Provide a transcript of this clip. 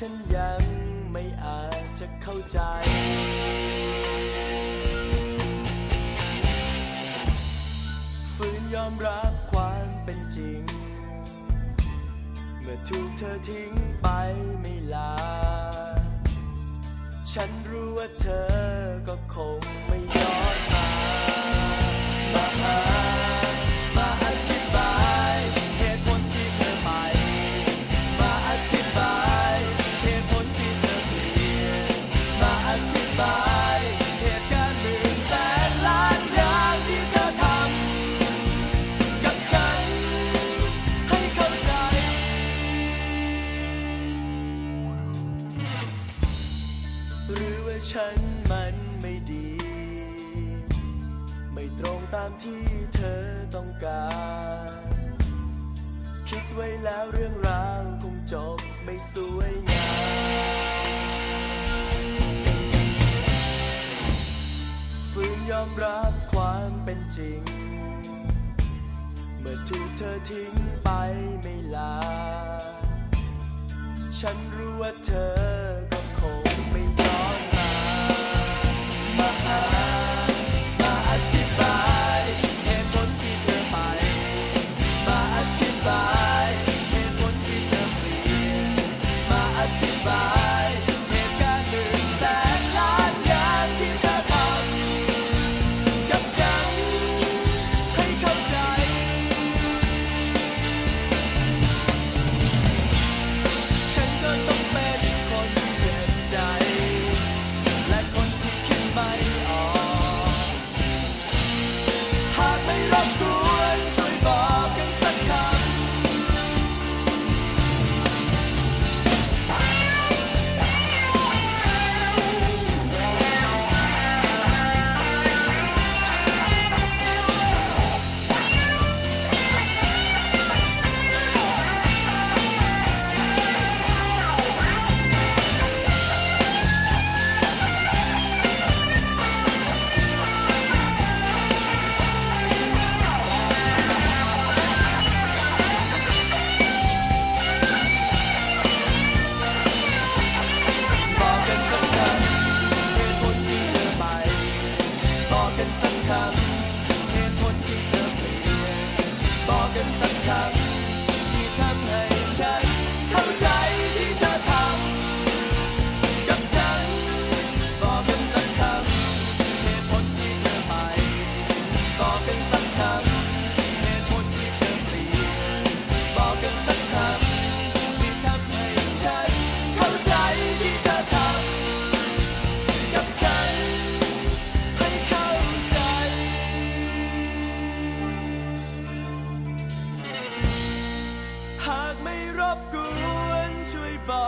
ฉันยังไม่อาจจะเข้าใจ ฝืนยอมรับความเป็นจริง เมื่อถูกเธอทิ้งไปไม่ลา ฉันรู้ว่าเธอก็คง ฉันมันไม่ดี ไม่ตรงตามที่เธอต้องการ คิดไว้แล้วเรื่องราวคงจบไม่สวยงามฝืนยอมรับความเป็นจริง เมื่อถูกเธอทิ้งไปไม่ลา ฉันรู้ว่าเธอ some cups. khắp cứu 恩 chơi bày